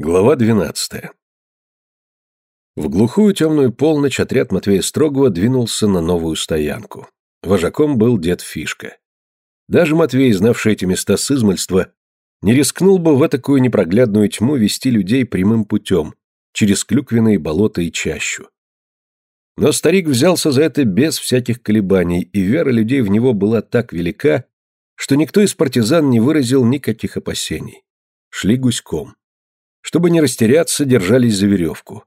Глава 12. В глухую темную полночь отряд Матвея Строгова двинулся на новую стоянку. Вожаком был дед Фишка. Даже Матвей, знавший эти места с измальства, не рискнул бы в такую непроглядную тьму вести людей прямым путем, через клюквенные болота и чащу. Но старик взялся за это без всяких колебаний, и вера людей в него была так велика, что никто из партизан не выразил никаких опасений. Шли гуськом. Чтобы не растеряться, держались за веревку.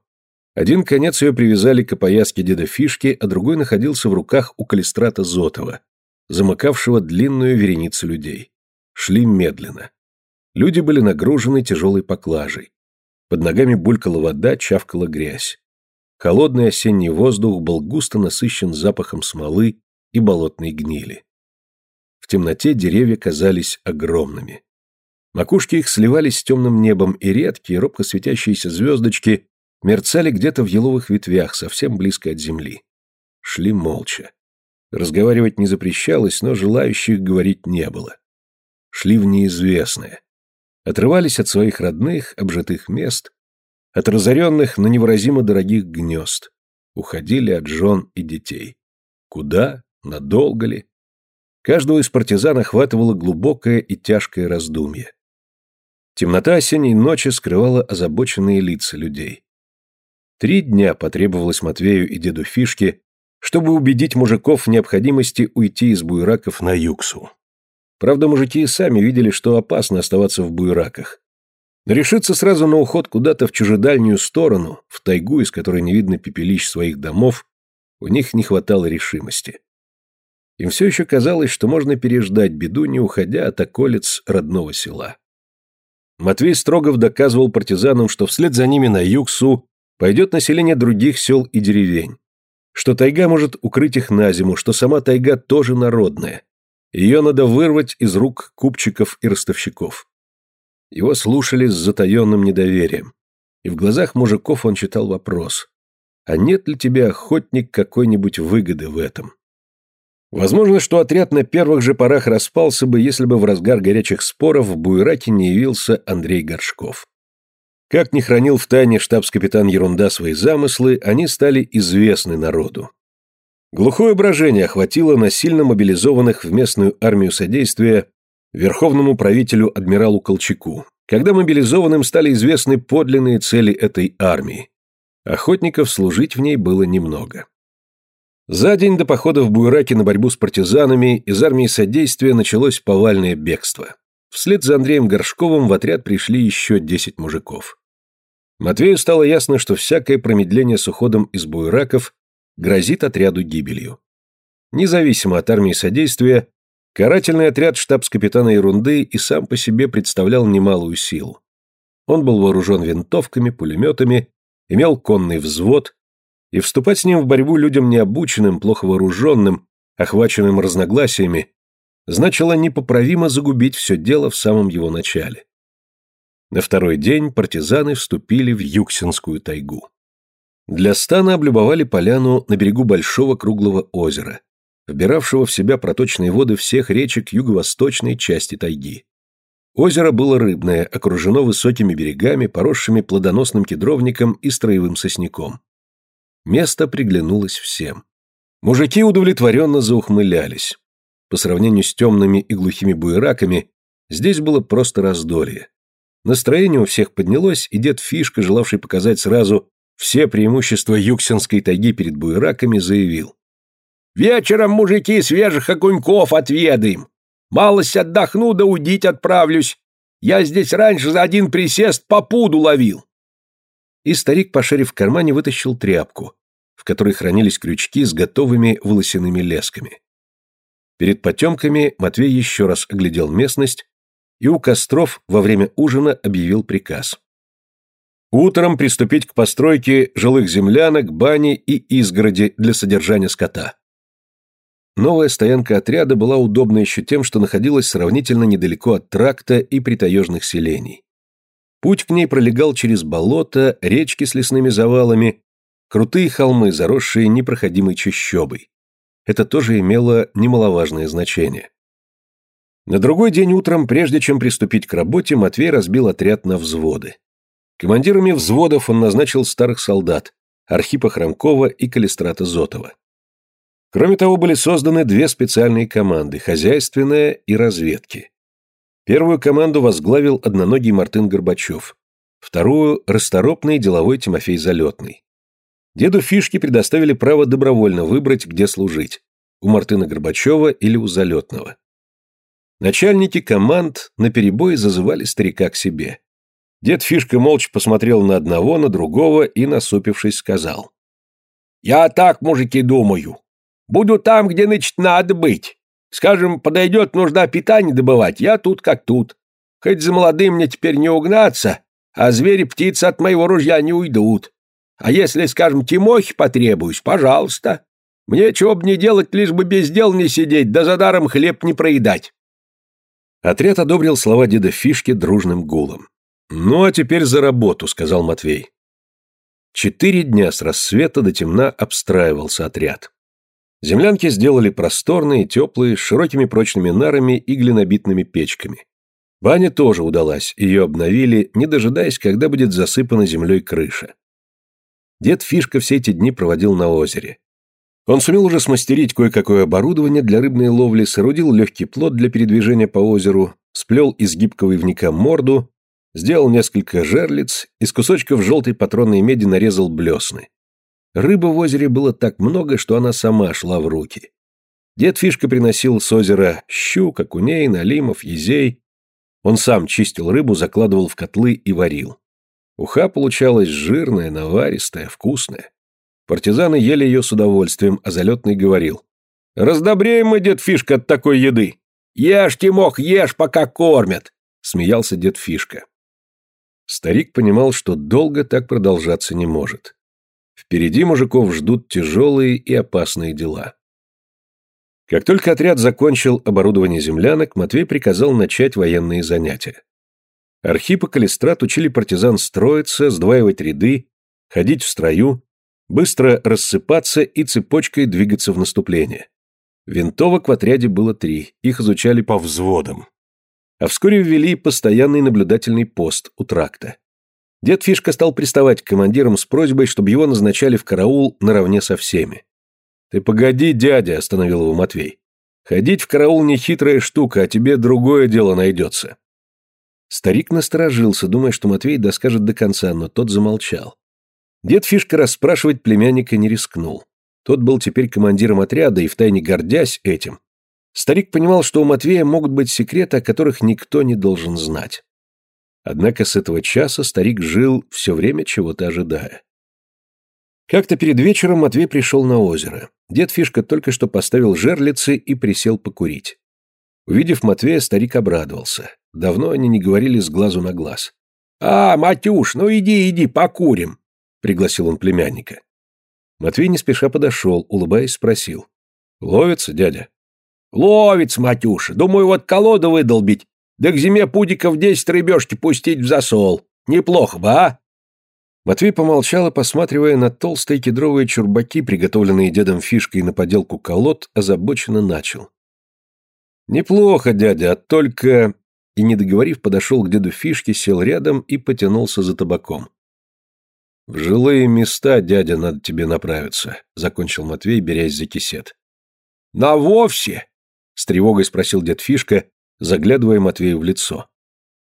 Один конец ее привязали к опояске деда Фишки, а другой находился в руках у калистрата Зотова, замыкавшего длинную вереницу людей. Шли медленно. Люди были нагружены тяжелой поклажей. Под ногами булькала вода, чавкала грязь. Холодный осенний воздух был густо насыщен запахом смолы и болотной гнили. В темноте деревья казались огромными. Макушки их сливались с темным небом, и редкие, робко светящиеся звездочки мерцали где-то в еловых ветвях, совсем близко от земли. Шли молча. Разговаривать не запрещалось, но желающих говорить не было. Шли в неизвестное. Отрывались от своих родных, обжитых мест, от разоренных, но невыразимо дорогих гнезд. Уходили от жен и детей. Куда? Надолго ли? Каждого из партизан охватывало глубокое и тяжкое раздумье. Темнота осенней ночи скрывала озабоченные лица людей. Три дня потребовалось Матвею и деду Фишке, чтобы убедить мужиков в необходимости уйти из буераков на Юксу. Правда, мужики и сами видели, что опасно оставаться в буераках. Но решиться сразу на уход куда-то в чужедальнюю сторону, в тайгу, из которой не видно пепелищ своих домов, у них не хватало решимости. Им все еще казалось, что можно переждать беду, не уходя от околиц родного села. Матвей Строгов доказывал партизанам, что вслед за ними на Юг-Су пойдет население других сел и деревень, что тайга может укрыть их на зиму, что сама тайга тоже народная. Ее надо вырвать из рук купчиков и ростовщиков. Его слушали с затаенным недоверием, и в глазах мужиков он читал вопрос, а нет ли тебе, охотник, какой-нибудь выгоды в этом? Возможно, что отряд на первых же порах распался бы, если бы в разгар горячих споров в Буераке не явился Андрей Горшков. Как не хранил в тайне штабс-капитан Ерунда свои замыслы, они стали известны народу. Глухое брожение охватило насильно мобилизованных в местную армию содействия верховному правителю адмиралу Колчаку, когда мобилизованным стали известны подлинные цели этой армии. Охотников служить в ней было немного. За день до похода в Буйраке на борьбу с партизанами из армии содействия началось повальное бегство. Вслед за Андреем Горшковым в отряд пришли еще десять мужиков. Матвею стало ясно, что всякое промедление с уходом из Буйраков грозит отряду гибелью. Независимо от армии содействия, карательный отряд штабс-капитана Ерунды и сам по себе представлял немалую силу. Он был вооружен винтовками, пулеметами, имел конный взвод, и вступать с ним в борьбу людям необученным, плохо вооруженным, охваченным разногласиями, значило непоправимо загубить все дело в самом его начале. На второй день партизаны вступили в Юксинскую тайгу. Для стана облюбовали поляну на берегу большого круглого озера, вбиравшего в себя проточные воды всех речек юго-восточной части тайги. Озеро было рыбное, окружено высокими берегами, поросшими плодоносным кедровником и строевым сосняком. Место приглянулось всем. Мужики удовлетворенно заухмылялись. По сравнению с темными и глухими буераками, здесь было просто раздолье. Настроение у всех поднялось, и дед Фишка, желавший показать сразу все преимущества юксинской тайги перед буераками, заявил. «Вечером, мужики, свежих огоньков отведаем. Малость отдохну да удить отправлюсь. Я здесь раньше за один присест по пуду ловил. И старик, пошарив в кармане, вытащил тряпку, в которой хранились крючки с готовыми волосяными лесками. Перед потемками Матвей еще раз оглядел местность и у костров во время ужина объявил приказ. Утром приступить к постройке жилых землянок, бани и изгороди для содержания скота. Новая стоянка отряда была удобна еще тем, что находилась сравнительно недалеко от тракта и притаежных селений. Путь к ней пролегал через болото, речки с лесными завалами, крутые холмы, заросшие непроходимой чащобой. Это тоже имело немаловажное значение. На другой день утром, прежде чем приступить к работе, Матвей разбил отряд на взводы. Командирами взводов он назначил старых солдат Архипа Хромкова и Калистрата Зотова. Кроме того, были созданы две специальные команды – хозяйственная и разведки. Первую команду возглавил одноногий Мартын Горбачев, вторую – расторопный деловой Тимофей Залетный. Деду Фишке предоставили право добровольно выбрать, где служить – у Мартына Горбачева или у Залетного. Начальники команд наперебой зазывали старика к себе. Дед Фишка молча посмотрел на одного, на другого и, насупившись, сказал. «Я так, мужики, думаю. Буду там, где, значит, надо быть. Скажем, подойдет нужда питания добывать, я тут как тут. Хоть за молодым мне теперь не угнаться, а звери птицы от моего ружья не уйдут. А если, скажем, Тимохи потребуюсь, пожалуйста. Мне чего бы не делать, лишь бы без дел не сидеть, да за даром хлеб не проедать. Отряд одобрил слова деда Фишки дружным гулом. «Ну, а теперь за работу», — сказал Матвей. Четыре дня с рассвета до темна обстраивался отряд. Землянки сделали просторные, теплые, с широкими прочными нарами и глинобитными печками. Баня тоже удалась, ее обновили, не дожидаясь, когда будет засыпана землей крыша. Дед Фишка все эти дни проводил на озере. Он сумел уже смастерить кое-какое оборудование для рыбной ловли, соорудил легкий плот для передвижения по озеру, сплел из гибкого ивника морду, сделал несколько жерлиц, из кусочков желтой патронной меди нарезал блесны. Рыбы в озере было так много, что она сама шла в руки. Дед Фишка приносил с озера щук, окуней, налимов, езей. Он сам чистил рыбу, закладывал в котлы и варил. Уха получалась жирная, наваристая, вкусная. Партизаны ели ее с удовольствием, а залетный говорил. «Раздобреем мы, дед Фишка, от такой еды! Ешь, Тимох, ешь, пока кормят!» Смеялся дед Фишка. Старик понимал, что долго так продолжаться не может. Впереди мужиков ждут тяжелые и опасные дела. Как только отряд закончил оборудование землянок, Матвей приказал начать военные занятия. Архип и Калистрат учили партизан строиться, сдваивать ряды, ходить в строю, быстро рассыпаться и цепочкой двигаться в наступление. Винтовок в отряде было три, их изучали по взводам. А вскоре ввели постоянный наблюдательный пост у тракта. Дед Фишка стал приставать к командирам с просьбой, чтобы его назначали в караул наравне со всеми. «Ты погоди, дядя», — остановил его Матвей. «Ходить в караул не хитрая штука, а тебе другое дело найдется». Старик насторожился, думая, что Матвей доскажет до конца, но тот замолчал. Дед Фишка расспрашивать племянника не рискнул. Тот был теперь командиром отряда и, втайне гордясь этим, старик понимал, что у Матвея могут быть секреты, о которых никто не должен знать. Однако с этого часа старик жил, все время чего-то ожидая. Как-то перед вечером Матвей пришел на озеро. Дед Фишка только что поставил жерлицы и присел покурить. Увидев Матвея, старик обрадовался. Давно они не говорили с глазу на глаз. «А, Матюш, ну иди, иди, покурим!» — пригласил он племянника. Матвей не спеша подошел, улыбаясь, спросил. «Ловится, дядя?» «Ловится, Матюша. Думаю, вот колоду выдолбить да к зиме пудиков десять рыбешки пустить в засол. Неплохо бы, а?» Матвей помолчал и, посматривая на толстые кедровые чурбаки, приготовленные дедом фишкой на поделку колод, озабоченно начал. «Неплохо, дядя, а только...» И, не договорив, подошел к деду фишке, сел рядом и потянулся за табаком. «В жилые места, дядя, надо тебе направиться», — закончил Матвей, берясь за кисет. «На вовсе?» — с тревогой спросил дед Фишка, заглядывая Матвею в лицо.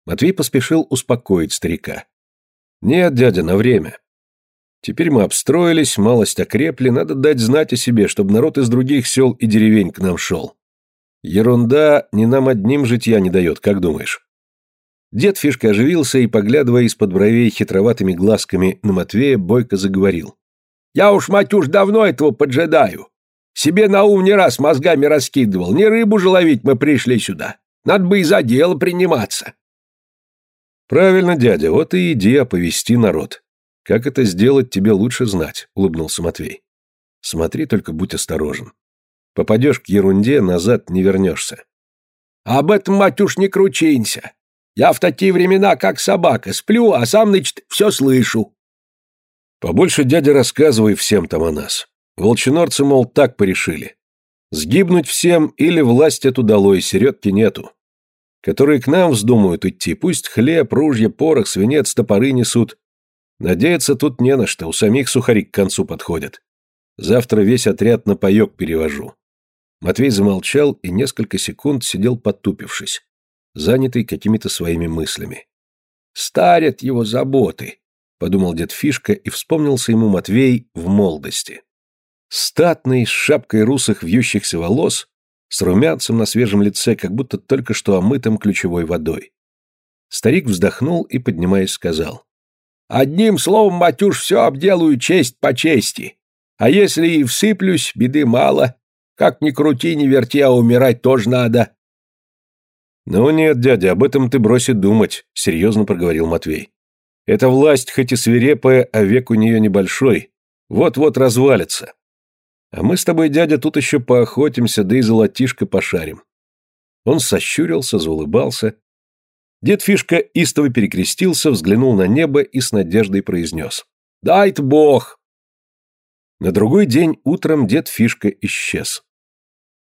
Матвей поспешил успокоить старика. «Нет, дядя, на время. Теперь мы обстроились, малость окрепли, надо дать знать о себе, чтобы народ из других сел и деревень к нам шел. Ерунда не нам одним житья не дает, как думаешь?» Дед Фишка оживился и, поглядывая из-под бровей хитроватыми глазками на Матвея, бойко заговорил. «Я уж, Матюш, давно этого поджидаю. Себе на ум не раз мозгами раскидывал, не рыбу же ловить мы пришли сюда. Надо бы и за дело приниматься. Правильно, дядя, вот и иди оповести народ. Как это сделать, тебе лучше знать, улыбнулся Матвей. Смотри, только будь осторожен. Попадешь к ерунде, назад не вернешься. Об этом, матюш, не кручинься. Я в такие времена как собака, сплю, а сам, значит, все слышу. Побольше, дядя, рассказывай всем там о нас. Волчинорцы, мол, так порешили. Сгибнуть всем или власть эту долой, середки нету. которые к нам вздумают идти, пусть хлеб, ружья, порох, свинец, топоры несут. Надеяться тут не на что, у самих сухари к концу подходят. Завтра весь отряд на паёк перевожу. Матвей замолчал и несколько секунд сидел потупившись, занятый какими-то своими мыслями. «Старят его заботы», — подумал дед Фишка и вспомнился ему Матвей в молодости. Статный, с шапкой русых вьющихся волос, с румянцем на свежем лице, как будто только что омытым ключевой водой. Старик вздохнул и, поднимаясь, сказал. «Одним словом, матюш, все обделаю честь по чести. А если и всыплюсь, беды мало. Как ни крути, ни верти, а умирать тоже надо». «Ну нет, дядя, об этом ты брось и думать», — серьезно проговорил Матвей. «Эта власть, хоть и свирепая, а век у нее небольшой, вот-вот развалится. А мы с тобой, дядя, тут еще поохотимся, да и золотишко пошарим. Он сощурился, заулыбался. Дед Фишка истово перекрестился, взглянул на небо и с надеждой произнес. «Дай-то бог!» На другой день утром дед Фишка исчез.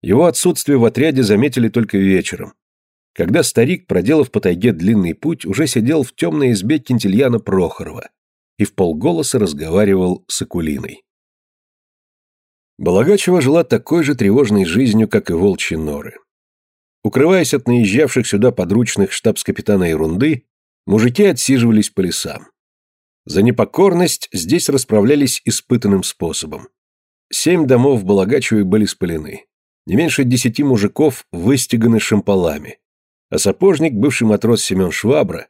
Его отсутствие в отряде заметили только вечером, когда старик, проделав по тайге длинный путь, уже сидел в темной избе Кентильяна Прохорова и в полголоса разговаривал с Акулиной. Балагачева жила такой же тревожной жизнью, как и волчьи норы. Укрываясь от наезжавших сюда подручных штабс-капитана ерунды, мужики отсиживались по лесам. За непокорность здесь расправлялись испытанным способом. Семь домов в были спалены. Не меньше десяти мужиков выстеганы шампалами. А сапожник, бывший матрос Семен Швабра,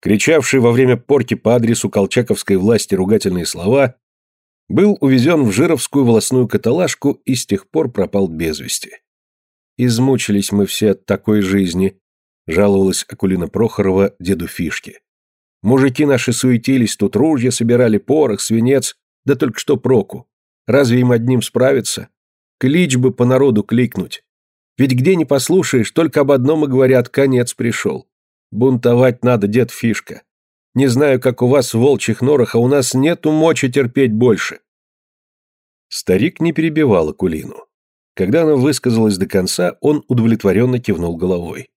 кричавший во время порки по адресу колчаковской власти ругательные слова, был увезен в Жировскую волосную каталажку и с тех пор пропал без вести. «Измучились мы все от такой жизни», — жаловалась Акулина Прохорова деду Фишке. «Мужики наши суетились, тут ружья собирали, порох, свинец, да только что проку. Разве им одним справиться? Клич бы по народу кликнуть. Ведь где не послушаешь, только об одном и говорят, конец пришел. Бунтовать надо, дед Фишка. Не знаю, как у вас в волчьих норах, а у нас нету мочи терпеть больше. Старик не перебивал Акулину. Когда она высказалась до конца, он удовлетворенно кивнул головой.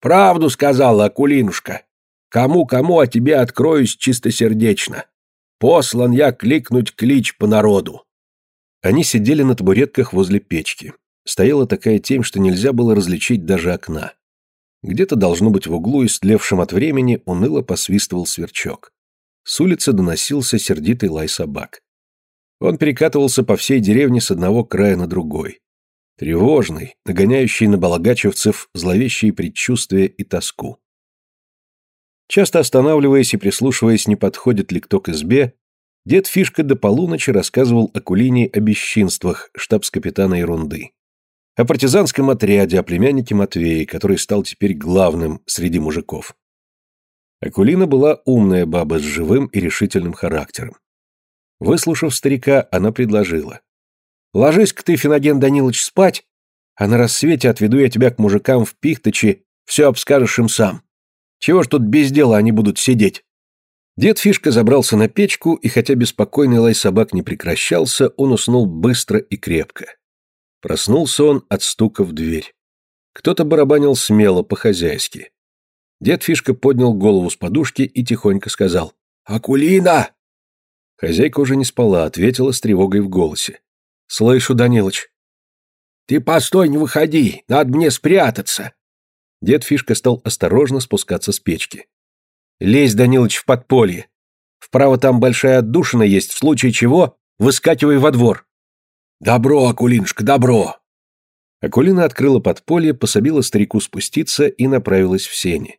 «Правду сказала Акулинушка. Кому-кому, а тебе откроюсь чистосердечно. Послан я кликнуть клич по народу». Они сидели на табуретках возле печки. Стояла такая тень, что нельзя было различить даже окна. Где-то, должно быть, в углу, истлевшем от времени, уныло посвистывал сверчок. С улицы доносился сердитый лай собак. Он перекатывался по всей деревне с одного края на другой. Тревожный, нагоняющий на балагачевцев зловещие предчувствия и тоску. Часто останавливаясь и прислушиваясь, не подходит ли кто к избе, дед Фишка до полуночи рассказывал Акулине о бесчинствах штабс-капитана Ерунды о партизанском отряде, о племяннике Матвее, который стал теперь главным среди мужиков. Акулина была умная баба с живым и решительным характером. Выслушав старика, она предложила. «Ложись-ка ты, Феноген Данилович, спать, а на рассвете отведу я тебя к мужикам в Пихточи, все обскажешь им сам. Чего ж тут без дела они будут сидеть?» Дед Фишка забрался на печку, и хотя беспокойный лай собак не прекращался, он уснул быстро и крепко. Проснулся он от стука в дверь. Кто-то барабанил смело, по-хозяйски. Дед Фишка поднял голову с подушки и тихонько сказал «Акулина!». Хозяйка уже не спала, ответила с тревогой в голосе. «Слышу, Данилыч». «Ты постой, не выходи, надо мне спрятаться». Дед Фишка стал осторожно спускаться с печки. «Лезь, Данилыч, в подполье. Вправо там большая отдушина есть, в случае чего выскакивай во двор». «Добро, Акулинушка, добро!» Акулина открыла подполье, пособила старику спуститься и направилась в сени.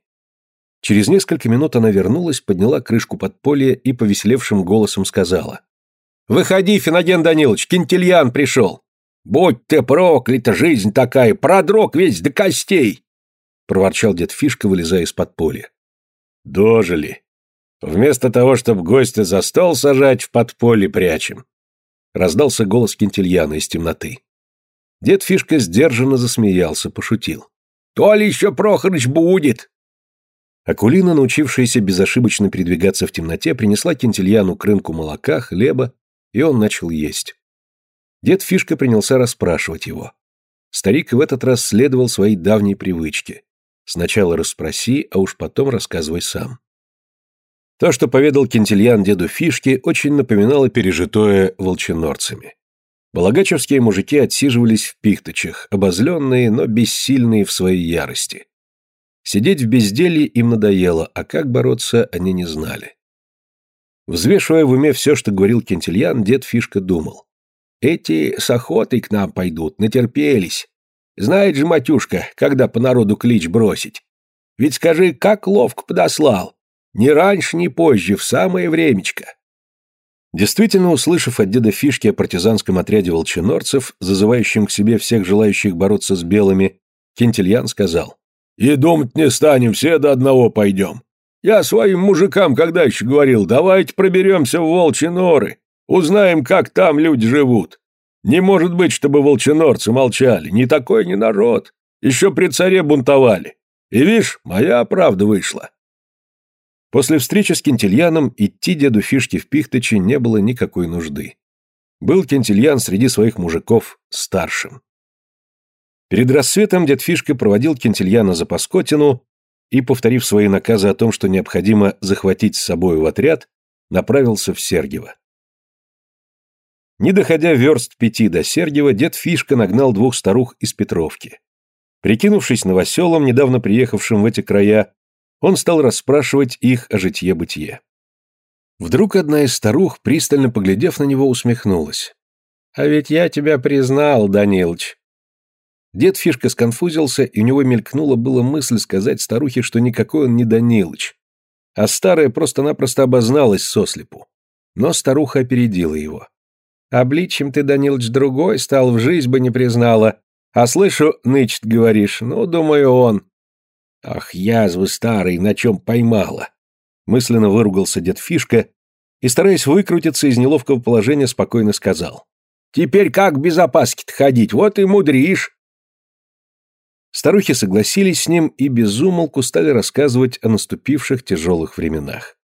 Через несколько минут она вернулась, подняла крышку подполья и повеселевшим голосом сказала. «Выходи, Феноген Данилович, Кентильян пришел! Будь ты проклята, жизнь такая, продрог весь до костей!» проворчал дед Фишка, вылезая из подполья. «Дожили. Вместо того, чтобы гостя за стол сажать, в подполье прячем. Раздался голос Кентильяна из темноты. Дед Фишка сдержанно засмеялся, пошутил. «То ли еще Прохорыч будет!» Акулина, научившаяся безошибочно передвигаться в темноте, принесла Кентильяну к рынку молока, хлеба, и он начал есть. Дед Фишка принялся расспрашивать его. Старик в этот раз следовал своей давней привычке. Сначала расспроси, а уж потом рассказывай сам. То, что поведал Кентильян деду Фишке, очень напоминало пережитое волчинорцами. Балагачевские мужики отсиживались в пихточах, обозленные, но бессильные в своей ярости. Сидеть в безделье им надоело, а как бороться они не знали. Взвешивая в уме все, что говорил Кентильян, дед Фишка думал. «Эти с охотой к нам пойдут, натерпелись. Знает же, матюшка, когда по народу клич бросить. Ведь скажи, как ловко подослал. Ни раньше, ни позже, в самое времечко. Действительно, услышав от деда Фишки о партизанском отряде волчинорцев, зазывающем к себе всех желающих бороться с белыми, Кентильян сказал. «И думать не станем, все до одного пойдем. Я своим мужикам когда еще говорил, давайте проберемся в волчьи норы, узнаем, как там люди живут. Не может быть, чтобы волчинорцы молчали, не такой не народ. Еще при царе бунтовали. И видишь, моя правда вышла. После встречи с Кентильяном идти деду Фишке в Пихтычи не было никакой нужды. Был Кентильян среди своих мужиков старшим. Перед рассветом дед Фишка проводил Кентильяна за Паскотину и, повторив свои наказы о том, что необходимо захватить с собой в отряд, направился в Сергиево. Не доходя верст пяти до Сергиева, дед Фишка нагнал двух старух из Петровки. Прикинувшись новоселом, недавно приехавшим в эти края, он стал расспрашивать их о житье-бытие. Вдруг одна из старух, пристально поглядев на него, усмехнулась. «А ведь я тебя признал, Данилыч». Дед Фишка сконфузился, и у него мелькнула была мысль сказать старухе, что никакой он не Данилыч, а старая просто-напросто обозналась сослепу. Но старуха опередила его. «Обличьем ты, Данилыч, другой стал, в жизнь бы не признала. А слышу, нычет, говоришь, ну, думаю, он. Ах, язвы старый, на чем поймала. Мысленно выругался дед Фишка и, стараясь выкрутиться из неловкого положения, спокойно сказал. Теперь как без опаски-то ходить, вот и мудришь. Старухи согласились с ним и безумолку стали рассказывать о наступивших тяжелых временах.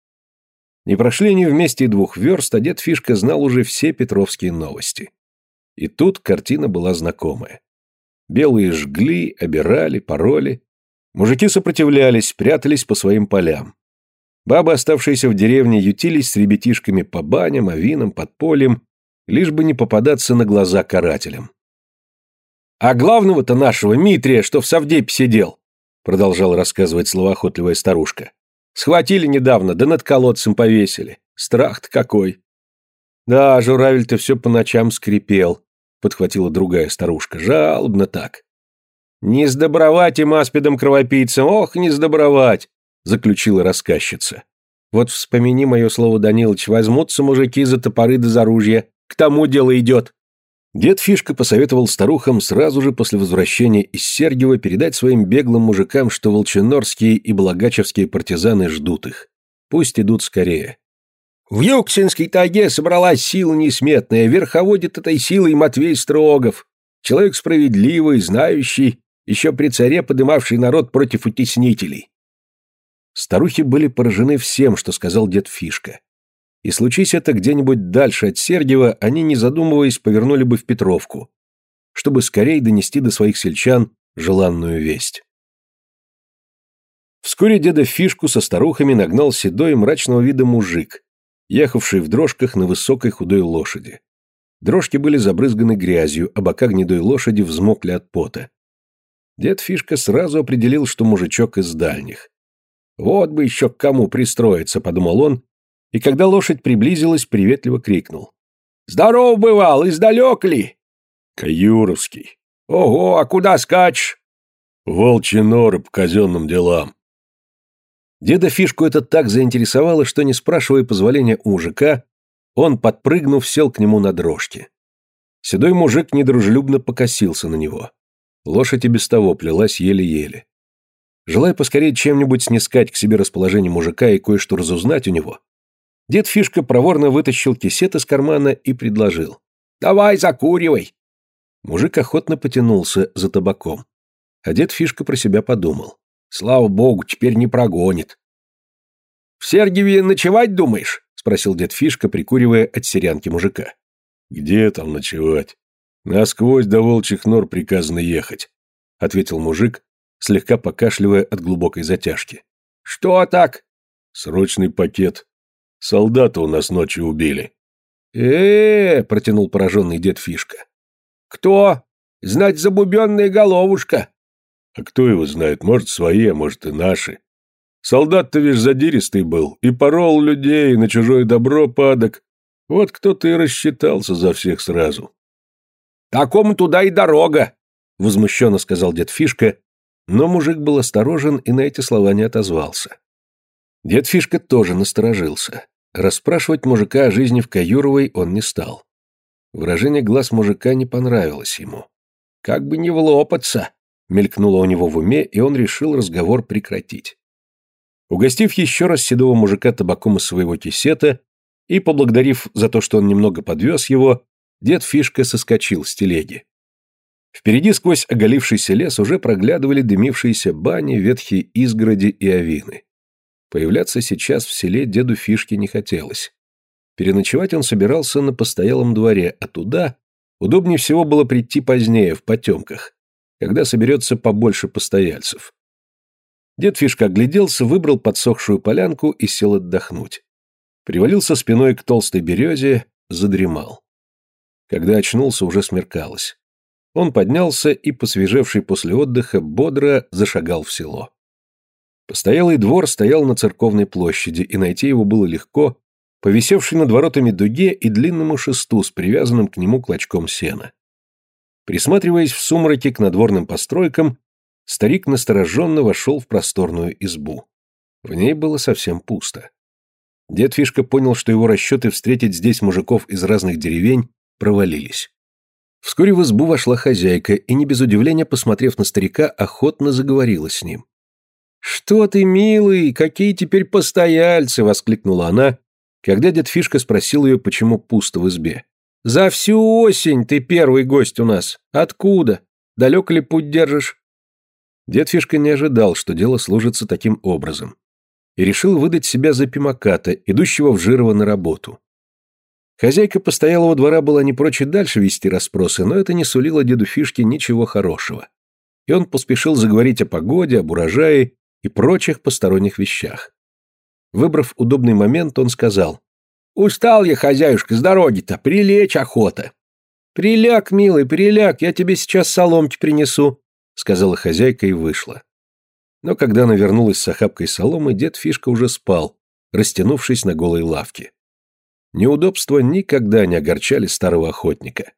Не прошли они вместе двух верст, а дед Фишка знал уже все петровские новости. И тут картина была знакомая. Белые жгли, обирали, пороли, Мужики сопротивлялись, прятались по своим полям. Бабы, оставшиеся в деревне, ютились с ребятишками по баням, авинам, подпольям, лишь бы не попадаться на глаза карателям. «А главного-то нашего, Митрия, что в Савдепе сидел», продолжал рассказывать словоохотливая старушка. «Схватили недавно, да над колодцем повесили. Страх-то какой!» «Да, журавель-то все по ночам скрипел», подхватила другая старушка. «Жалобно так». «Не сдобровать им аспидом кровопийцам, ох, не сдобровать!» — заключила рассказчица. «Вот вспомини мое слово, Данилыч, возьмутся мужики за топоры да за ружья. К тому дело идет». Дед Фишка посоветовал старухам сразу же после возвращения из Сергиева передать своим беглым мужикам, что волчинорские и благачевские партизаны ждут их. Пусть идут скорее. В Юксинской тайге собралась сила несметная, верховодит этой силой Матвей Строгов. Человек справедливый, знающий, еще при царе подымавший народ против утеснителей. Старухи были поражены всем, что сказал дед Фишка. И случись это где-нибудь дальше от Сергиева, они, не задумываясь, повернули бы в Петровку, чтобы скорее донести до своих сельчан желанную весть. Вскоре деда Фишку со старухами нагнал седой мрачного вида мужик, ехавший в дрожках на высокой худой лошади. Дрожки были забрызганы грязью, а бока гнедой лошади взмокли от пота. Дед Фишка сразу определил, что мужичок из дальних. «Вот бы еще к кому пристроиться», — подумал он, и когда лошадь приблизилась, приветливо крикнул. «Здоров, бывал, издалек ли?» «Каюровский». «Ого, а куда скачешь?» «Волчьи норы по казенным делам». Деда Фишку это так заинтересовало, что, не спрашивая позволения у мужика, он, подпрыгнув, сел к нему на дрожке. Седой мужик недружелюбно покосился на него. Лошадь и без того плелась еле-еле. Желая поскорее чем-нибудь снискать к себе расположение мужика и кое-что разузнать у него, дед Фишка проворно вытащил кисет из кармана и предложил. «Давай, закуривай!» Мужик охотно потянулся за табаком. А дед Фишка про себя подумал. «Слава богу, теперь не прогонит». «В Сергиеве ночевать думаешь?» — спросил дед Фишка, прикуривая от серянки мужика. «Где там ночевать? Насквозь до волчьих нор приказано ехать, ответил мужик слегка покашливая от глубокой затяжки. «Что так?» «Срочный пакет. Солдата у нас ночью убили». Э, -э, -э протянул пораженный дед Фишка. «Кто? Знать забубенная головушка». «А кто его знает? Может, свои, а может, и наши. Солдат-то весь задиристый был, и порол людей, на чужое добро падок. Вот кто-то и рассчитался за всех сразу». «Такому туда и дорога», — возмущенно сказал дед Фишка, но мужик был осторожен и на эти слова не отозвался. Дед Фишка тоже насторожился. Расспрашивать мужика о жизни в Каюровой он не стал. Выражение глаз мужика не понравилось ему. «Как бы не влопаться!» — мелькнуло у него в уме, и он решил разговор прекратить. Угостив еще раз седого мужика табаком из своего кисета и поблагодарив за то, что он немного подвез его, дед Фишка соскочил с телеги. Впереди сквозь оголившийся лес уже проглядывали дымившиеся бани, ветхие изгороди и авины. Появляться сейчас в селе деду Фишке не хотелось. Переночевать он собирался на постоялом дворе, а туда удобнее всего было прийти позднее, в потемках, когда соберется побольше постояльцев. Дед Фишка огляделся, выбрал подсохшую полянку и сел отдохнуть. Привалился спиной к толстой березе, задремал. Когда очнулся, уже смеркалось. Он поднялся и, посвежевший после отдыха, бодро зашагал в село. Постоялый двор стоял на церковной площади, и найти его было легко, повисевший над воротами дуге и длинному шесту с привязанным к нему клочком сена. Присматриваясь в сумраке к надворным постройкам, старик настороженно вошел в просторную избу. В ней было совсем пусто. Дед Фишка понял, что его расчеты встретить здесь мужиков из разных деревень провалились. Вскоре в избу вошла хозяйка и, не без удивления посмотрев на старика, охотно заговорила с ним. «Что ты, милый, какие теперь постояльцы!» — воскликнула она, когда дед Фишка спросил ее, почему пусто в избе. «За всю осень ты первый гость у нас. Откуда? Далек ли путь держишь?» Дед Фишка не ожидал, что дело служится таким образом, и решил выдать себя за пимаката, идущего в Жирово на работу. Хозяйка постоялого двора была не прочь и дальше вести расспросы, но это не сулило деду Фишке ничего хорошего. И он поспешил заговорить о погоде, об урожае и прочих посторонних вещах. Выбрав удобный момент, он сказал, «Устал я, хозяюшка, с дороги-то, прилечь охота». «Приляг, милый, приляг, я тебе сейчас соломки принесу», — сказала хозяйка и вышла. Но когда она вернулась с охапкой соломы, дед Фишка уже спал, растянувшись на голой лавке. Неудобства никогда не огорчали старого охотника.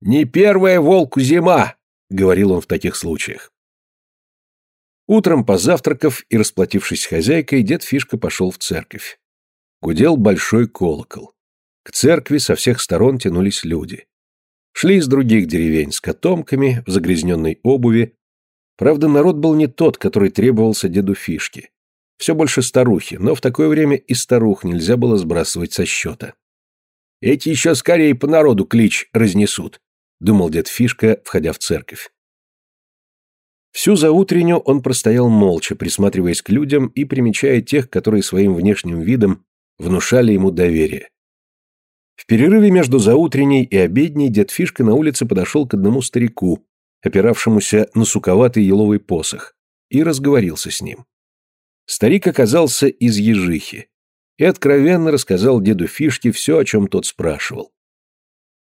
«Не первая волку зима!» — говорил он в таких случаях. Утром, позавтракав и расплатившись с хозяйкой, дед Фишка пошел в церковь. Гудел большой колокол. К церкви со всех сторон тянулись люди. Шли из других деревень с котомками, в загрязненной обуви. Правда, народ был не тот, который требовался деду Фишке. Все больше старухи, но в такое время и старух нельзя было сбрасывать со счета. «Эти еще скорее по народу клич разнесут», — думал дед Фишка, входя в церковь. Всю заутренню он простоял молча, присматриваясь к людям и примечая тех, которые своим внешним видом внушали ему доверие. В перерыве между заутренней и обедней дед Фишка на улице подошел к одному старику, опиравшемуся на суковатый еловый посох, и разговорился с ним. Старик оказался из ежихи и откровенно рассказал деду Фишке все, о чем тот спрашивал.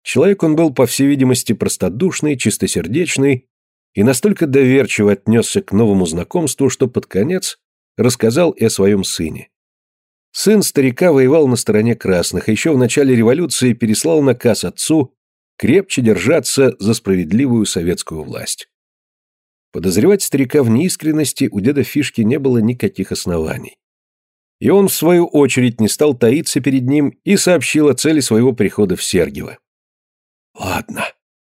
Человек он был, по всей видимости, простодушный, чистосердечный и настолько доверчиво отнесся к новому знакомству, что под конец рассказал и о своем сыне. Сын старика воевал на стороне красных, а еще в начале революции переслал наказ отцу крепче держаться за справедливую советскую власть. Подозревать старика в неискренности у деда Фишки не было никаких оснований. И он, в свою очередь, не стал таиться перед ним и сообщил о цели своего прихода в Сергиево. «Ладно,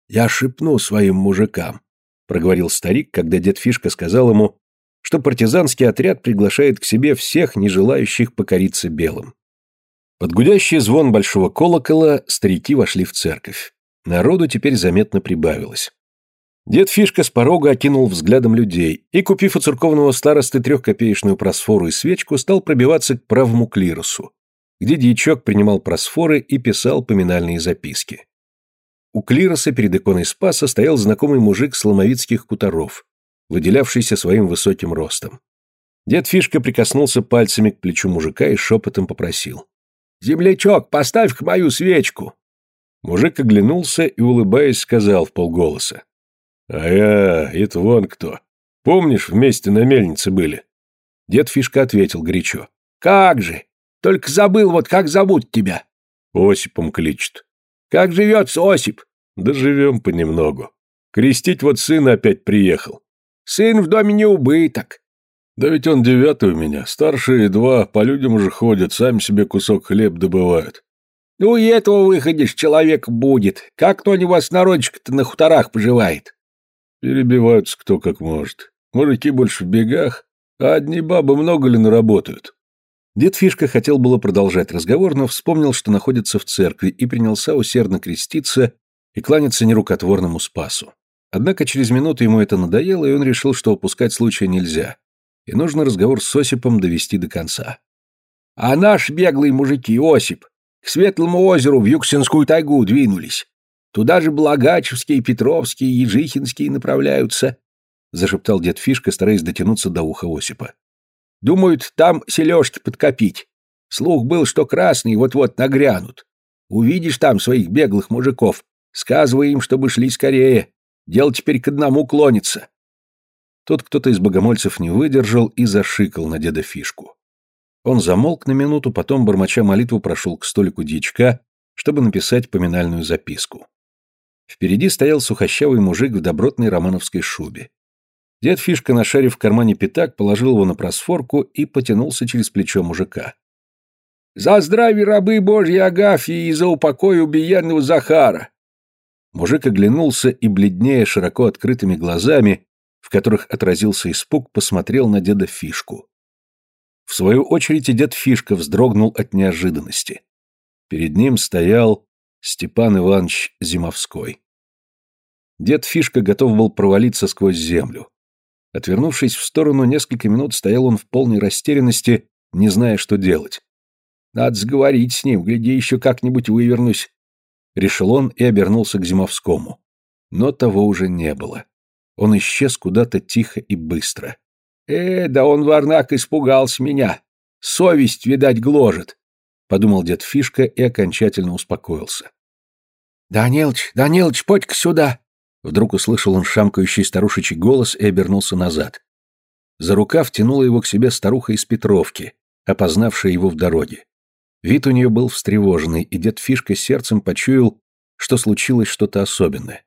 я шепну своим мужикам», — проговорил старик, когда дед Фишка сказал ему, что партизанский отряд приглашает к себе всех, не желающих покориться белым. Под гудящий звон большого колокола старики вошли в церковь. Народу теперь заметно прибавилось. Дед Фишка с порога окинул взглядом людей и, купив у церковного старосты трехкопеечную просфору и свечку, стал пробиваться к правому клирусу, где дьячок принимал просфоры и писал поминальные записки. У клироса перед иконой Спаса стоял знакомый мужик с ломовицких хуторов, выделявшийся своим высоким ростом. Дед Фишка прикоснулся пальцами к плечу мужика и шепотом попросил. «Землячок, поставь-ка мою свечку!» Мужик оглянулся и, улыбаясь, сказал в полголоса. «А я, это вон кто. Помнишь, вместе на мельнице были?» Дед Фишка ответил горячо. «Как же! Только забыл, вот как зовут тебя!» «Осипом кличет». «Как живется Осип?» «Да живем понемногу. Крестить вот сына опять приехал». «Сын в доме не убыток». «Да ведь он девятый у меня. Старшие два по людям уже ходят, сами себе кусок хлеб добывают». «Ну и этого выходишь, человек будет. Как кто-нибудь вас народчик-то на хуторах поживает?» «Перебиваются кто как может. Мужики больше в бегах, а одни бабы много ли наработают?» Дед Фишка хотел было продолжать разговор, но вспомнил, что находится в церкви, и принялся усердно креститься и кланяться нерукотворному спасу. Однако через минуту ему это надоело, и он решил, что упускать случая нельзя, и нужно разговор с Осипом довести до конца. «А наш беглый мужики, Осип, к Светлому озеру в Юксинскую тайгу двинулись. Туда же Благачевские, Петровские, Ежихинские направляются», — зашептал дед Фишка, стараясь дотянуться до уха Осипа. «Думают, там сележки подкопить. Слух был, что красные вот-вот нагрянут. Увидишь там своих беглых мужиков, сказывай им, чтобы шли скорее. Дело теперь к одному клонится». Тут кто-то из богомольцев не выдержал и зашикал на деда Фишку. Он замолк на минуту, потом, бормоча молитву, прошел к столику дьячка, чтобы написать поминальную записку. Впереди стоял сухощавый мужик в добротной романовской шубе. Дед Фишка, нашарив в кармане пятак, положил его на просфорку и потянулся через плечо мужика. «За здравие рабы Божьи Агафьи и за упокой убиенного Захара!» Мужик оглянулся и, бледнее широко открытыми глазами, в которых отразился испуг, посмотрел на деда Фишку. В свою очередь и дед Фишка вздрогнул от неожиданности. Перед ним стоял Степан Иванович Зимовской. Дед Фишка готов был провалиться сквозь землю. Отвернувшись в сторону, несколько минут стоял он в полной растерянности, не зная, что делать. «Надо сговорить с ним, гляди, еще как-нибудь вывернусь», — решил он и обернулся к Зимовскому. Но того уже не было. Он исчез куда-то тихо и быстро. «Э, да он, Варнак, испугался меня. Совесть, видать, гложет», — подумал дед Фишка и окончательно успокоился. «Данилыч, Данилыч, подь-ка сюда!» Вдруг услышал он шамкающий старушечий голос и обернулся назад. За рукав тянула его к себе старуха из Петровки, опознавшая его в дороге. Вид у нее был встревоженный, и дед Фишка сердцем почуял, что случилось что-то особенное.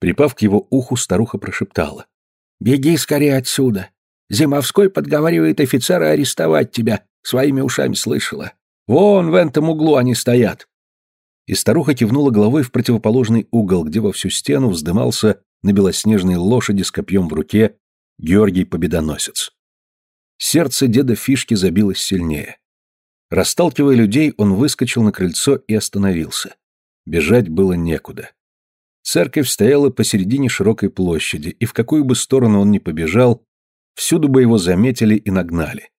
Припав к его уху, старуха прошептала. «Беги скорее отсюда. Зимовской подговаривает офицера арестовать тебя. Своими ушами слышала. Вон в этом углу они стоят и старуха кивнула головой в противоположный угол, где во всю стену вздымался на белоснежной лошади с копьем в руке Георгий Победоносец. Сердце деда Фишки забилось сильнее. Расталкивая людей, он выскочил на крыльцо и остановился. Бежать было некуда. Церковь стояла посередине широкой площади, и в какую бы сторону он ни побежал, всюду бы его заметили и нагнали.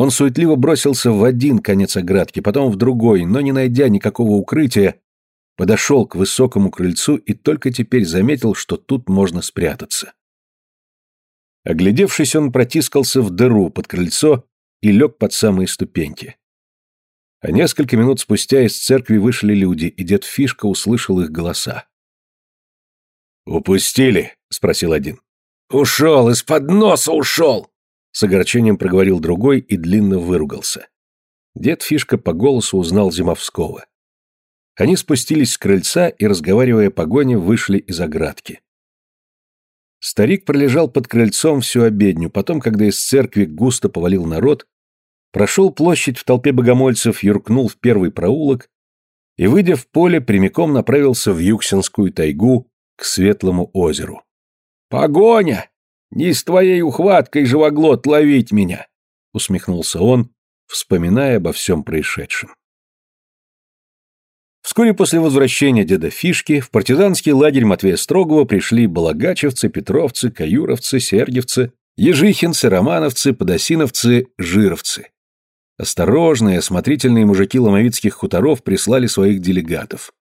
Он суетливо бросился в один конец оградки, потом в другой, но не найдя никакого укрытия, подошел к высокому крыльцу и только теперь заметил, что тут можно спрятаться. Оглядевшись, он протискался в дыру под крыльцо и лег под самые ступеньки. А несколько минут спустя из церкви вышли люди, и дед Фишка услышал их голоса. «Упустили?» — спросил один. «Ушел, из-под носа ушел!» С огорчением проговорил другой и длинно выругался. Дед Фишка по голосу узнал Зимовского. Они спустились с крыльца и, разговаривая о погоне, вышли из оградки. Старик пролежал под крыльцом всю обедню, потом, когда из церкви густо повалил народ, прошел площадь в толпе богомольцев, юркнул в первый проулок и, выйдя в поле, прямиком направился в Юксинскую тайгу к Светлому озеру. «Погоня!» Не с твоей ухваткой, живоглот, ловить меня!» — усмехнулся он, вспоминая обо всем происшедшем. Вскоре после возвращения деда Фишки в партизанский лагерь Матвея Строгова пришли балагачевцы, петровцы, каюровцы, сергиевцы, ежихинцы, романовцы, подосиновцы, жировцы. Осторожные, осмотрительные мужики ломовицких хуторов прислали своих делегатов.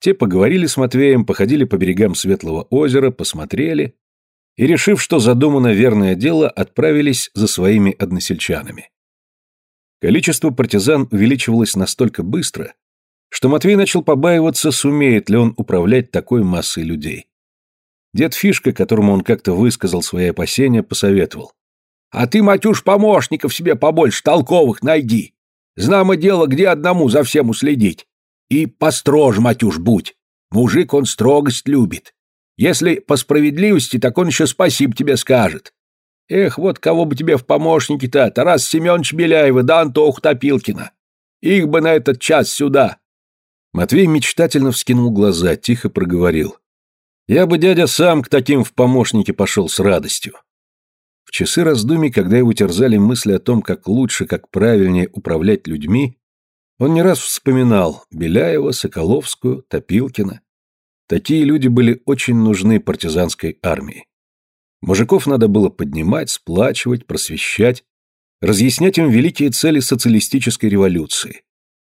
Те поговорили с Матвеем, походили по берегам Светлого озера, посмотрели, и, решив, что задумано верное дело, отправились за своими односельчанами. Количество партизан увеличивалось настолько быстро, что Матвей начал побаиваться, сумеет ли он управлять такой массой людей. Дед Фишка, которому он как-то высказал свои опасения, посоветовал. «А ты, Матюш, помощников себе побольше толковых найди. Знамо дело, где одному за всем уследить. И построже, Матюш, будь. Мужик он строгость любит. Если по справедливости, так он еще спасибо тебе скажет. Эх, вот кого бы тебе в помощники-то, Тарас Семенович Беляева да Антоху Топилкина. Их бы на этот час сюда. Матвей мечтательно вскинул глаза, тихо проговорил. Я бы, дядя, сам к таким в помощники пошел с радостью. В часы раздумий, когда его терзали мысли о том, как лучше, как правильнее управлять людьми, он не раз вспоминал Беляева, Соколовскую, Топилкина. Такие люди были очень нужны партизанской армии. Мужиков надо было поднимать, сплачивать, просвещать, разъяснять им великие цели социалистической революции,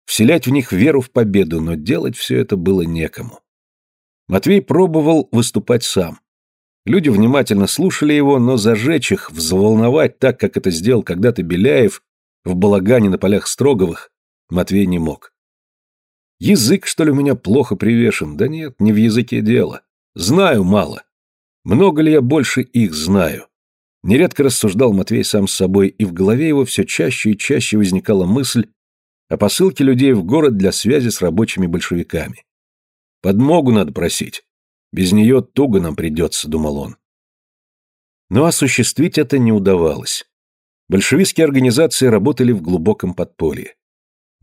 вселять в них веру в победу, но делать все это было некому. Матвей пробовал выступать сам. Люди внимательно слушали его, но зажечь их, взволновать так, как это сделал когда-то Беляев в балагане на полях Строговых, Матвей не мог. Язык, что ли, у меня плохо привешен? Да нет, не в языке дело. Знаю мало. Много ли я больше их знаю? Нередко рассуждал Матвей сам с собой, и в голове его все чаще и чаще возникала мысль о посылке людей в город для связи с рабочими большевиками. Подмогу надо просить. Без нее туго нам придется, думал он. Но осуществить это не удавалось. Большевистские организации работали в глубоком подполье.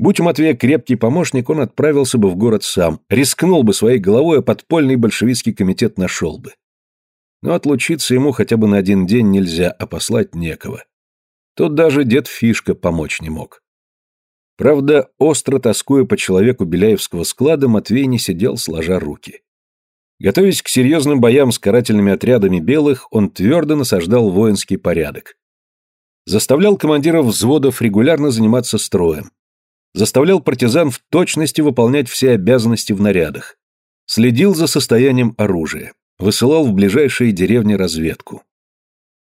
Будь у Матвея крепкий помощник, он отправился бы в город сам, рискнул бы своей головой, а подпольный большевистский комитет нашел бы. Но отлучиться ему хотя бы на один день нельзя, а послать некого. Тут даже дед Фишка помочь не мог. Правда, остро тоскуя по человеку Беляевского склада, Матвей не сидел сложа руки. Готовясь к серьезным боям с карательными отрядами белых, он твердо насаждал воинский порядок. Заставлял командиров взводов регулярно заниматься строем. Заставлял партизан в точности выполнять все обязанности в нарядах. Следил за состоянием оружия. Высылал в ближайшие деревни разведку.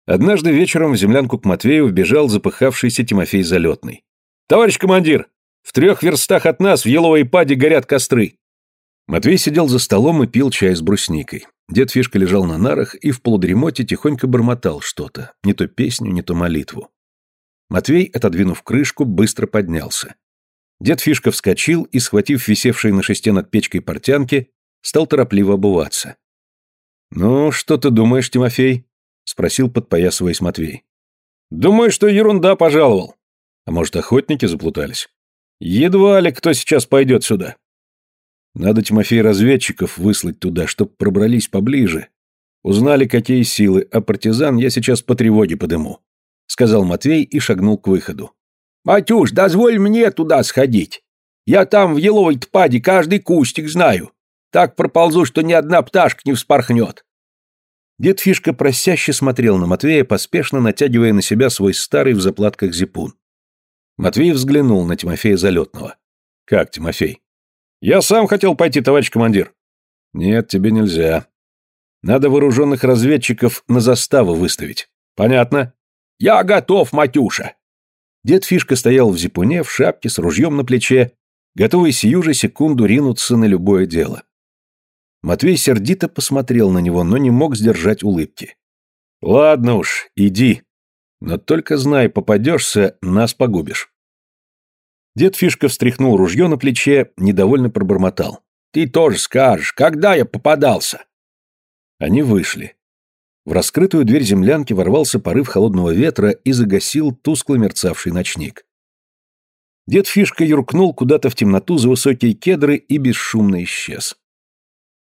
Однажды вечером в землянку к Матвею вбежал запыхавшийся Тимофей Залетный. «Товарищ командир, в трех верстах от нас в еловой паде горят костры». Матвей сидел за столом и пил чай с брусникой. Дед Фишка лежал на нарах и в полудремоте тихонько бормотал что-то, не то песню, не то молитву. Матвей, отодвинув крышку, быстро поднялся. Дед Фишка вскочил и, схватив висевшие на шесте над печкой портянки, стал торопливо обуваться. «Ну, что ты думаешь, Тимофей?» — спросил, подпоясываясь Матвей. «Думаю, что ерунда пожаловал. А может, охотники заплутались? Едва ли кто сейчас пойдет сюда. Надо, Тимофей, разведчиков выслать туда, чтоб пробрались поближе. Узнали, какие силы, а партизан я сейчас по тревоге подыму», — сказал Матвей и шагнул к выходу. «Матюш, дозволь мне туда сходить. Я там в еловой тпаде каждый кустик знаю. Так проползу, что ни одна пташка не вспорхнет». Дед Фишка просяще смотрел на Матвея, поспешно натягивая на себя свой старый в заплатках зипун. Матвей взглянул на Тимофея Залетного. «Как, Тимофей?» «Я сам хотел пойти, товарищ командир». «Нет, тебе нельзя. Надо вооруженных разведчиков на заставу выставить». «Понятно». «Я готов, Матюша». Дед Фишка стоял в зипуне, в шапке, с ружьем на плече, готовый сию же секунду ринуться на любое дело. Матвей сердито посмотрел на него, но не мог сдержать улыбки. «Ладно уж, иди. Но только знай, попадешься, нас погубишь. Дед Фишка встряхнул ружье на плече, недовольно пробормотал. Ты тоже скажешь, когда я попадался? Они вышли. В раскрытую дверь землянки ворвался порыв холодного ветра и загасил тускло мерцавший ночник. Дед Фишка юркнул куда-то в темноту за высокие кедры и бесшумно исчез.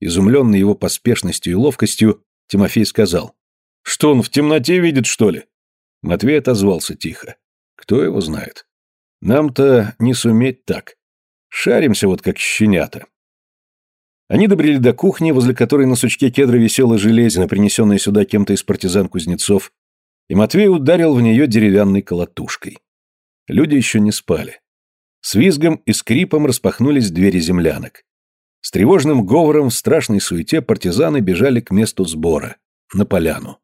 Изумленный его поспешностью и ловкостью, Тимофей сказал. «Что он в темноте видит, что ли?» Матвей отозвался тихо. Кто его знает? Нам-то не суметь так. Шаримся вот как щенята. Они добрели до кухни, возле которой на сучке кедра висела железина, принесенная сюда кем-то из партизан-кузнецов, и Матвей ударил в нее деревянной колотушкой. Люди еще не спали. С визгом и скрипом распахнулись двери землянок. С тревожным говором в страшной суете партизаны бежали к месту сбора, на поляну.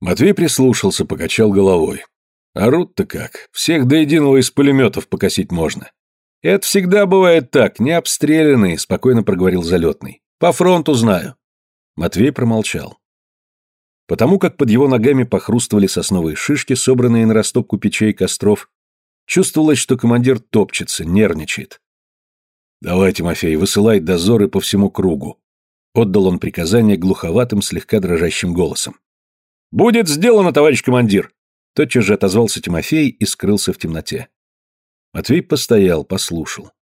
Матвей прислушался, покачал головой. Орут-то как, всех до единого из пулеметов покосить можно. Это всегда бывает так, не обстрелянные, спокойно проговорил залетный. По фронту знаю. Матвей промолчал. Потому как под его ногами похрустывали сосновые шишки, собранные на растопку печей и костров, чувствовалось, что командир топчется, нервничает. «Давай, Тимофей, высылай дозоры по всему кругу», — отдал он приказание глуховатым, слегка дрожащим голосом. «Будет сделано, товарищ командир!» Тотчас же отозвался Тимофей и скрылся в темноте. Матвей постоял, послушал.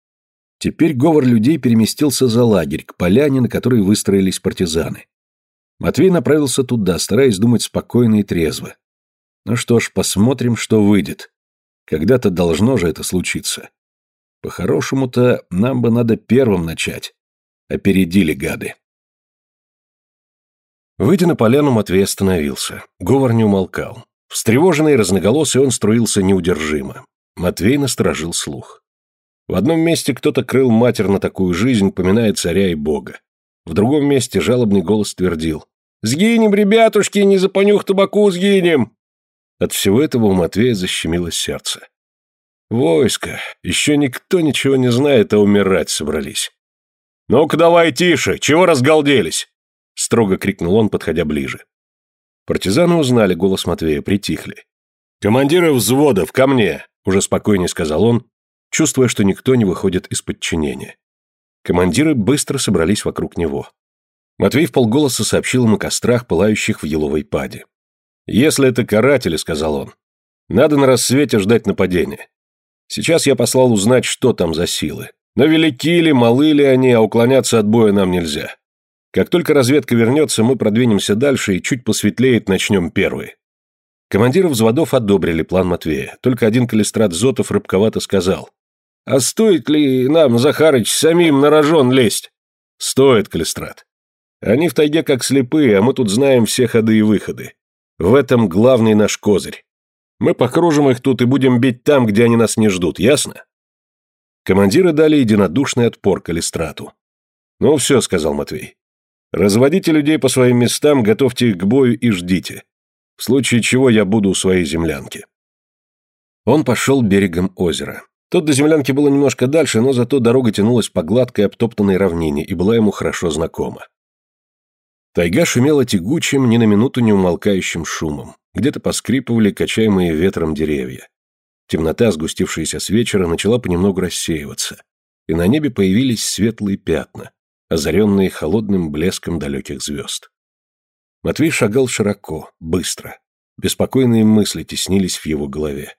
Теперь говор людей переместился за лагерь, к поляне, на которой выстроились партизаны. Матвей направился туда, стараясь думать спокойно и трезво. Ну что ж, посмотрим, что выйдет. Когда-то должно же это случиться. По-хорошему-то нам бы надо первым начать. Опередили гады. Выйдя на поляну, Матвей остановился. Говор не умолкал. Встревоженный и разноголосый он струился неудержимо. Матвей насторожил слух. В одном месте кто-то крыл матер на такую жизнь, поминая царя и бога. В другом месте жалобный голос твердил. «Сгинем, ребятушки, не за понюх табаку сгинем!» От всего этого у Матвея защемило сердце. Войско. Еще никто ничего не знает, а умирать собрались. «Ну-ка давай тише! Чего разгалделись?» строго крикнул он, подходя ближе. Партизаны узнали голос Матвея, притихли. «Командиры взводов, ко мне!» — уже спокойнее сказал он, чувствуя, что никто не выходит из подчинения. Командиры быстро собрались вокруг него. Матвей в полголоса сообщил им о кострах, пылающих в еловой паде. «Если это каратели», — сказал он, — «надо на рассвете ждать нападения. Сейчас я послал узнать, что там за силы. Но велики ли, малы ли они, а уклоняться от боя нам нельзя. Как только разведка вернется, мы продвинемся дальше и чуть посветлеет начнем первые. Командиры взводов одобрили план Матвея. Только один калистрат Зотов рыбковато сказал. «А стоит ли нам, Захарыч, самим на рожон лезть?» «Стоит, калистрат. Они в тайге как слепые, а мы тут знаем все ходы и выходы. В этом главный наш козырь. Мы покружим их тут и будем бить там, где они нас не ждут, ясно?» Командиры дали единодушный отпор калистрату. «Ну все», — сказал Матвей. Разводите людей по своим местам, готовьте их к бою и ждите. В случае чего я буду у своей землянки. Он пошел берегом озера. Тут до землянки было немножко дальше, но зато дорога тянулась по гладкой обтоптанной равнине и была ему хорошо знакома. Тайга шумела тягучим, ни на минуту не умолкающим шумом. Где-то поскрипывали качаемые ветром деревья. Темнота, сгустившаяся с вечера, начала понемногу рассеиваться, и на небе появились светлые пятна озаренные холодным блеском далеких звезд. Матвей шагал широко, быстро. Беспокойные мысли теснились в его голове.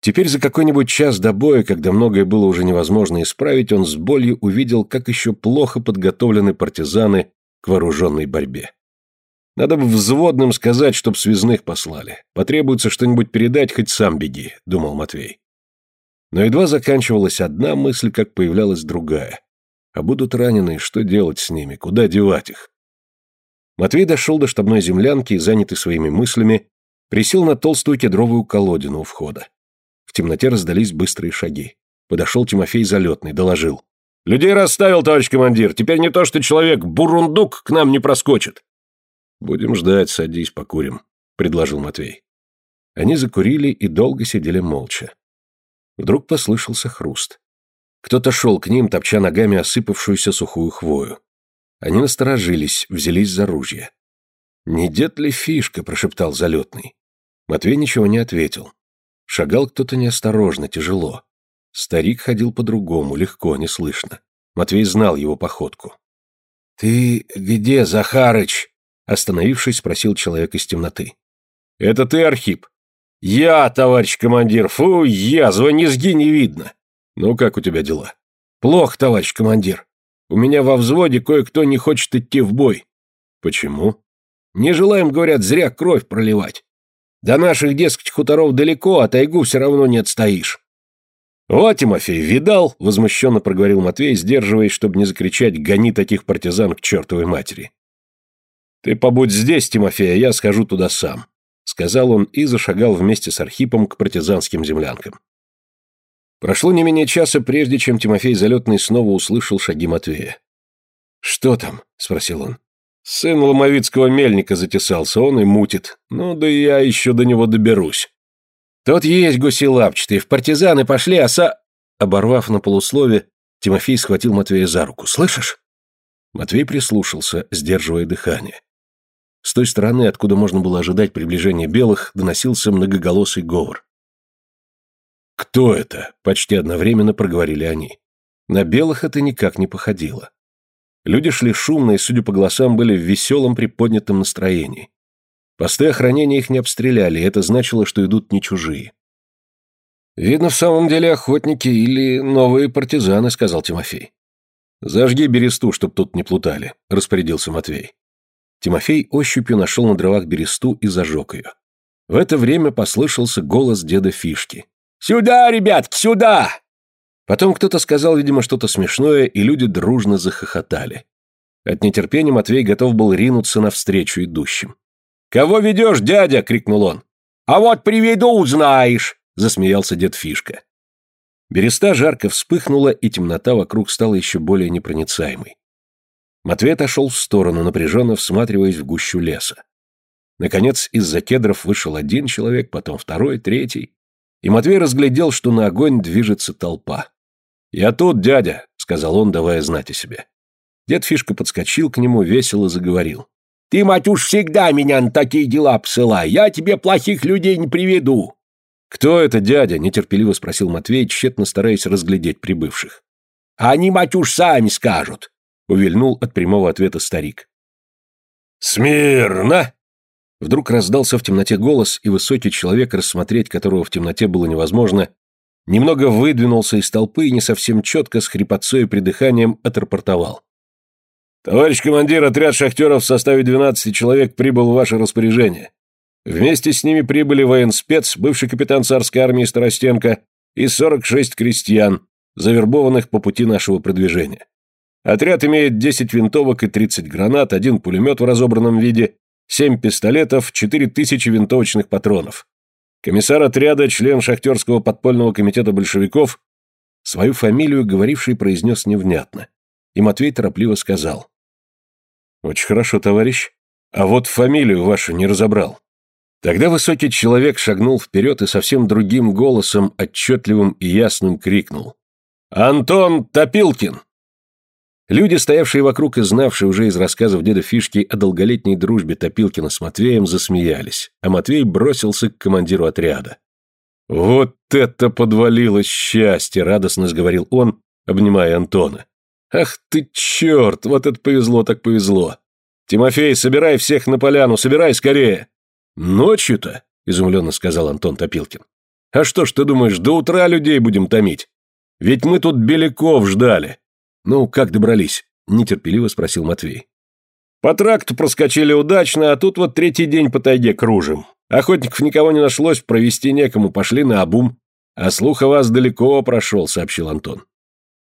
Теперь за какой-нибудь час до боя, когда многое было уже невозможно исправить, он с болью увидел, как еще плохо подготовлены партизаны к вооруженной борьбе. Надо бы взводным сказать, чтоб связных послали. Потребуется что-нибудь передать, хоть сам беги, думал Матвей. Но едва заканчивалась одна мысль, как появлялась другая. А будут раненые, что делать с ними, куда девать их? Матвей дошел до штабной землянки и, занятый своими мыслями, присел на толстую кедровую колодину у входа. В темноте раздались быстрые шаги. Подошел Тимофей Залетный, доложил. «Людей расставил, товарищ командир. Теперь не то, что человек бурундук к нам не проскочит». «Будем ждать, садись, покурим», — предложил Матвей. Они закурили и долго сидели молча. Вдруг послышался хруст. Кто-то шел к ним, топча ногами осыпавшуюся сухую хвою. Они насторожились, взялись за ружья. «Не дед ли фишка?» – прошептал залетный. Матвей ничего не ответил. Шагал кто-то неосторожно, тяжело. Старик ходил по-другому, легко, неслышно. Матвей знал его походку. «Ты где, Захарыч?» – остановившись, спросил человек из темноты. «Это ты, Архип?» «Я, товарищ командир, фу, язва, низги не видно. «Ну, как у тебя дела?» «Плохо, товарищ командир. У меня во взводе кое-кто не хочет идти в бой». «Почему?» «Не желаем, говорят, зря кровь проливать. До наших, дескать, хуторов далеко, а тайгу все равно не отстоишь». «Вот, Тимофей, видал?» — возмущенно проговорил Матвей, сдерживаясь, чтобы не закричать «гони таких партизан к чертовой матери». «Ты побудь здесь, Тимофей, а я схожу туда сам», — сказал он и зашагал вместе с Архипом к партизанским землянкам. Прошло не менее часа, прежде чем Тимофей Залетный снова услышал шаги Матвея. «Что там?» — спросил он. Сын ломовицкого мельника затесался, он и мутит. Ну да я еще до него доберусь. Тот есть гуси лапчатые, в партизаны пошли, а са...» Оборвав на полуслове, Тимофей схватил Матвея за руку. «Слышишь?» Матвей прислушался, сдерживая дыхание. С той стороны, откуда можно было ожидать приближения белых, доносился многоголосый говор. «Кто это?» — почти одновременно проговорили они. На белых это никак не походило. Люди шли шумно и, судя по голосам, были в веселом приподнятом настроении. Посты охранения их не обстреляли, и это значило, что идут не чужие. «Видно, в самом деле охотники или новые партизаны», — сказал Тимофей. «Зажги бересту, чтоб тут не плутали», — распорядился Матвей. Тимофей ощупью нашел на дровах бересту и зажег ее. В это время послышался голос деда Фишки. «Сюда, ребятки, сюда!» Потом кто-то сказал, видимо, что-то смешное, и люди дружно захохотали. От нетерпения Матвей готов был ринуться навстречу идущим. «Кого ведешь, дядя?» — крикнул он. «А вот приведу, узнаешь!» — засмеялся дед Фишка. Береста жарко вспыхнула, и темнота вокруг стала еще более непроницаемой. Матвей отошел в сторону, напряженно всматриваясь в гущу леса. Наконец, из-за кедров вышел один человек, потом второй, третий, и Матвей разглядел, что на огонь движется толпа. «Я тут, дядя», — сказал он, давая знать о себе. Дед Фишка подскочил к нему, весело заговорил. «Ты, мать, уж всегда меня на такие дела посылай, я тебе плохих людей не приведу». «Кто это, дядя?» — нетерпеливо спросил Матвей, тщетно стараясь разглядеть прибывших. «Они, мать, уж сами скажут», — увильнул от прямого ответа старик. «Смирно!» Вдруг раздался в темноте голос, и высокий человек, рассмотреть которого в темноте было невозможно, немного выдвинулся из толпы и не совсем четко с хрипотцой и придыханием отрапортовал. «Товарищ командир, отряд шахтеров в составе 12 человек прибыл в ваше распоряжение. Вместе с ними прибыли военспец, бывший капитан царской армии Старостенко и 46 крестьян, завербованных по пути нашего продвижения. Отряд имеет 10 винтовок и 30 гранат, один пулемет в разобранном виде, 7 пистолетов, 4000 винтовочных патронов. Комиссар отряда, член шахтерского подпольного комитета большевиков, свою фамилию говоривший произнес невнятно. И Матвей торопливо сказал. «Очень хорошо, товарищ. А вот фамилию вашу не разобрал». Тогда высокий человек шагнул вперед и совсем другим голосом, отчетливым и ясным, крикнул. «Антон Топилкин!» Люди, стоявшие вокруг и знавшие уже из рассказов деда Фишки о долголетней дружбе Топилкина с Матвеем, засмеялись, а Матвей бросился к командиру отряда. «Вот это подвалилось счастье!» — радостно сговорил он, обнимая Антона. «Ах ты черт! Вот это повезло так повезло! Тимофей, собирай всех на поляну, собирай скорее!» «Ночью-то?» — изумленно сказал Антон Топилкин. «А что ж ты думаешь, до утра людей будем томить? Ведь мы тут Беляков ждали. «Ну, как добрались?» – нетерпеливо спросил Матвей. «По тракту проскочили удачно, а тут вот третий день по тайге кружим. Охотников никого не нашлось, провести некому, пошли на обум. А слух о вас далеко прошел», – сообщил Антон.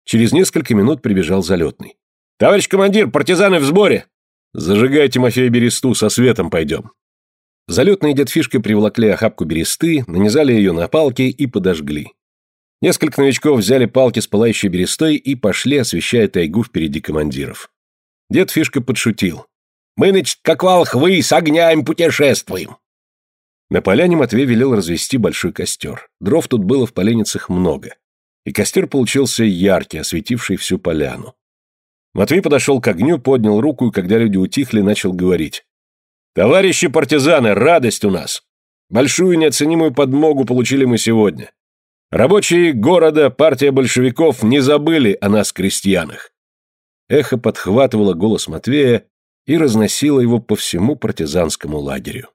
Через несколько минут прибежал залетный. «Товарищ командир, партизаны в сборе!» «Зажигай, Тимофей, бересту, со светом пойдем». Залетные дед Фишка приволокли охапку бересты, нанизали ее на палки и подожгли. Несколько новичков взяли палки с пылающей берестой и пошли, освещая тайгу впереди командиров. Дед Фишка подшутил. «Мы, значит, как волхвы, с огнями путешествуем!» На поляне Матвей велел развести большой костер. Дров тут было в поленницах много. И костер получился яркий, осветивший всю поляну. Матвей подошел к огню, поднял руку и, когда люди утихли, начал говорить. «Товарищи партизаны, радость у нас! Большую неоценимую подмогу получили мы сегодня. Рабочие города, партия большевиков не забыли о нас, крестьянах. Эхо подхватывало голос Матвея и разносило его по всему партизанскому лагерю.